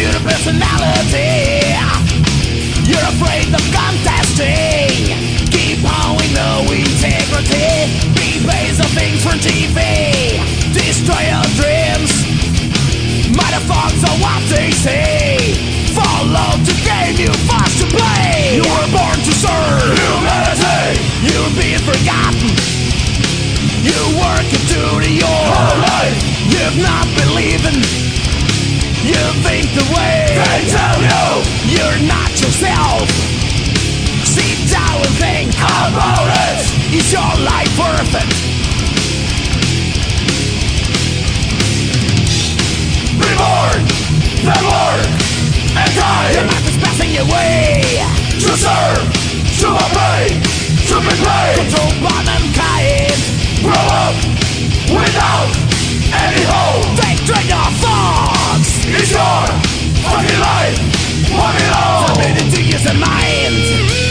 reviewed a personality. You're afraid of contesting. Keep on with no integrity. Be based on things from TV. Destroy your dreams. Motherfuckers are what they say. Follow the game you forced to play. You were born to serve humanity. You'll be forgotten. You work do the your Whole life. You've not believing. You think the way They tell you you're not yourself. Sit down and think about it. Is your life worth it? Be born, then work, and Your life is passing your way. to serve, to obey, to be played. Control by mankind. Grow up without any hope. Train your thoughts. It's your fucking life. One it all. Forbidden to use the mind.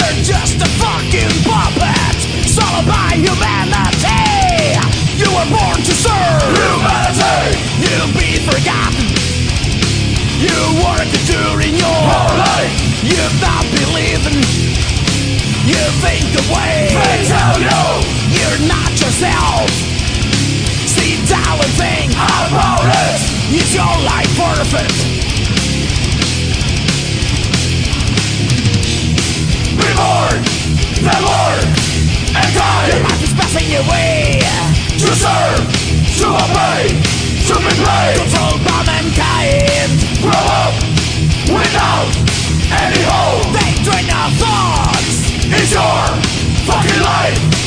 You're just a fucking puppet. Sold by humanity. You were born to serve Humanity, You'll be forgotten. You work during your Whole life. You've not believing You think the way they tell you You're not yourself. Down and think about it. Is your life worth work, and Your life is passing your way To serve, to obey, to be played. Controlled by mankind Grow up without any hope. They drain our thoughts It's your fucking life.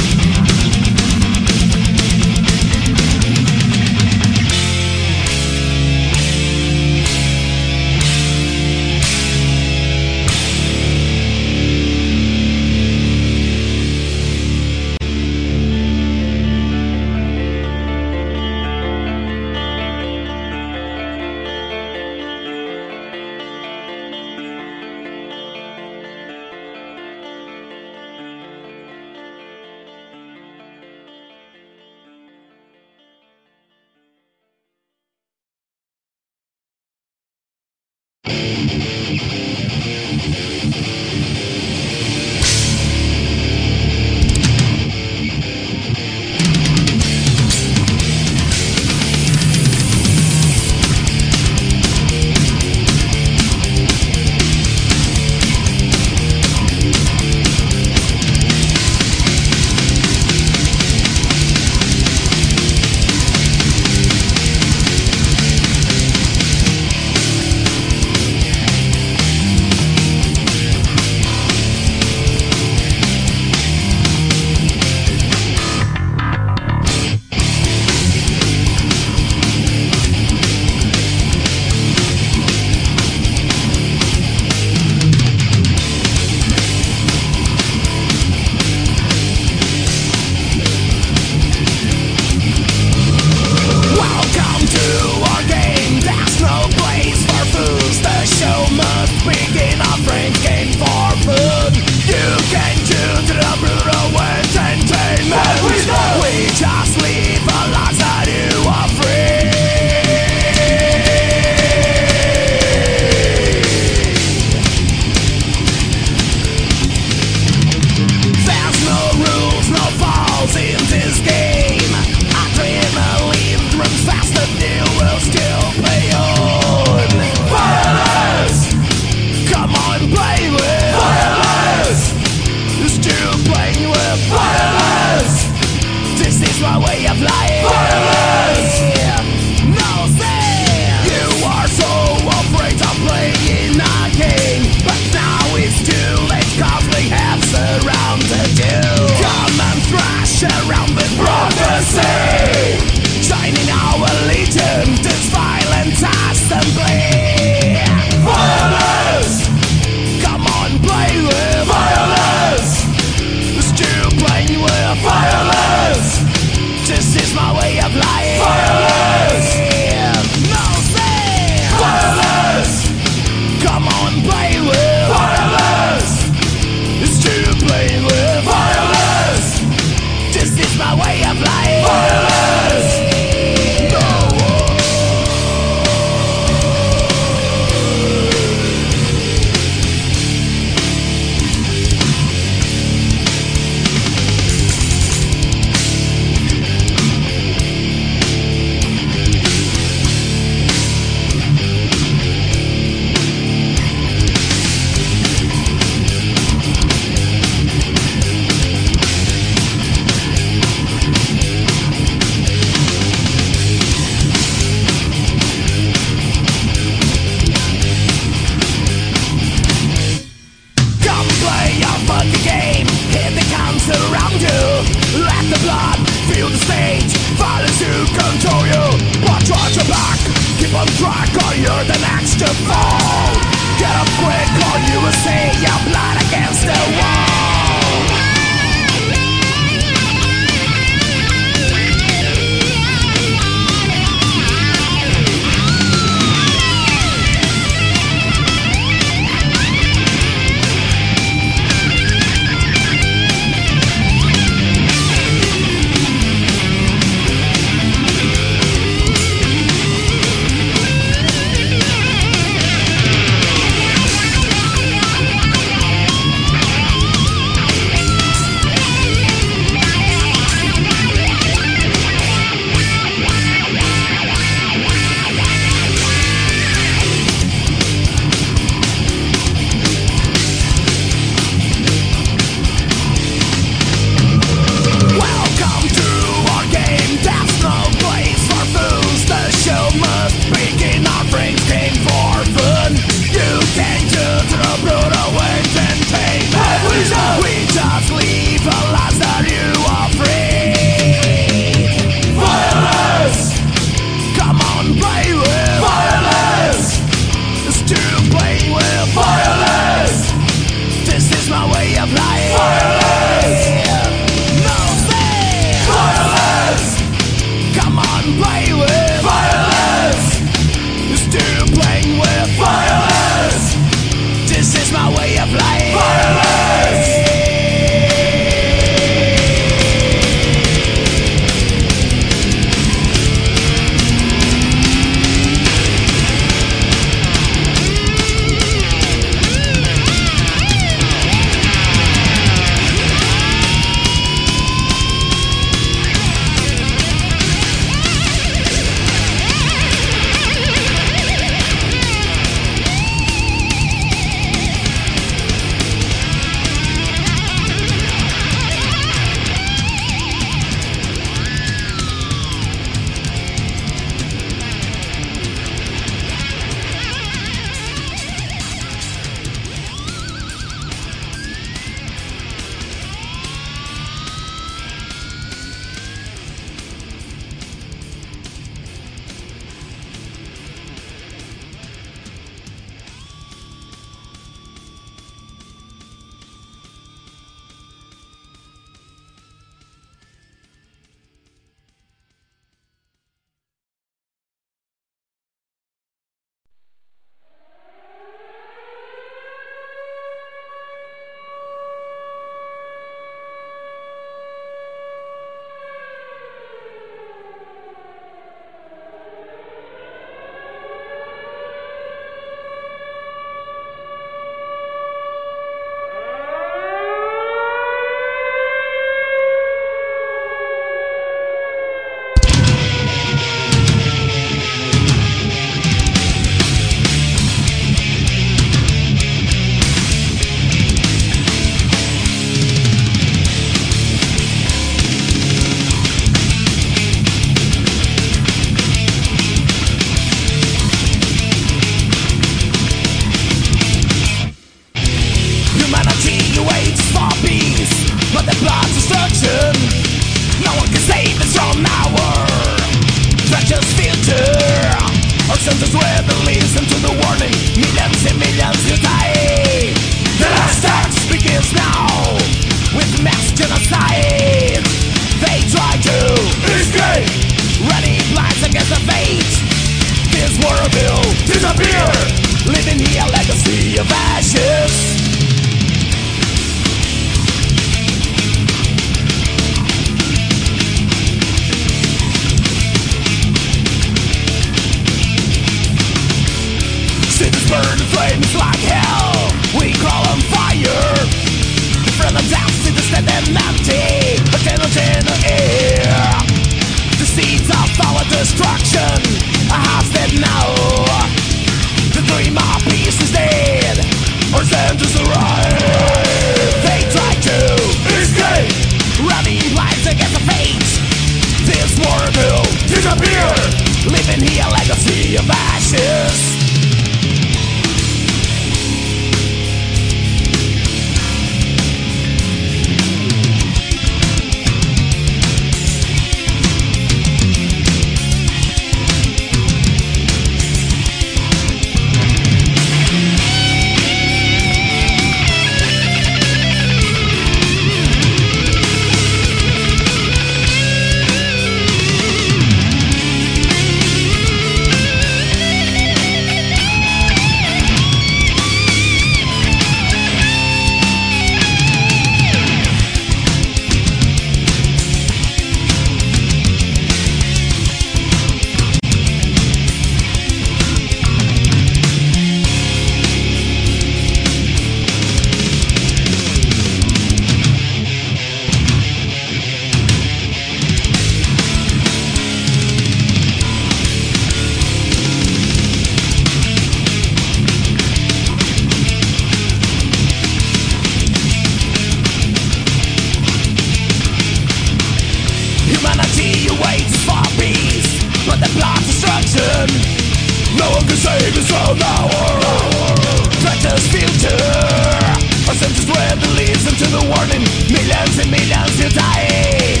Our senses where the warning. Millions and millions will die.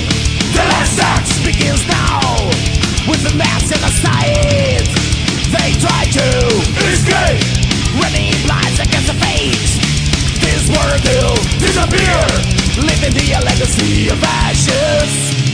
The last begins now. With the mass genocide. They try to escape. Running against the fate. Disappear. Leaving the legacy of ashes.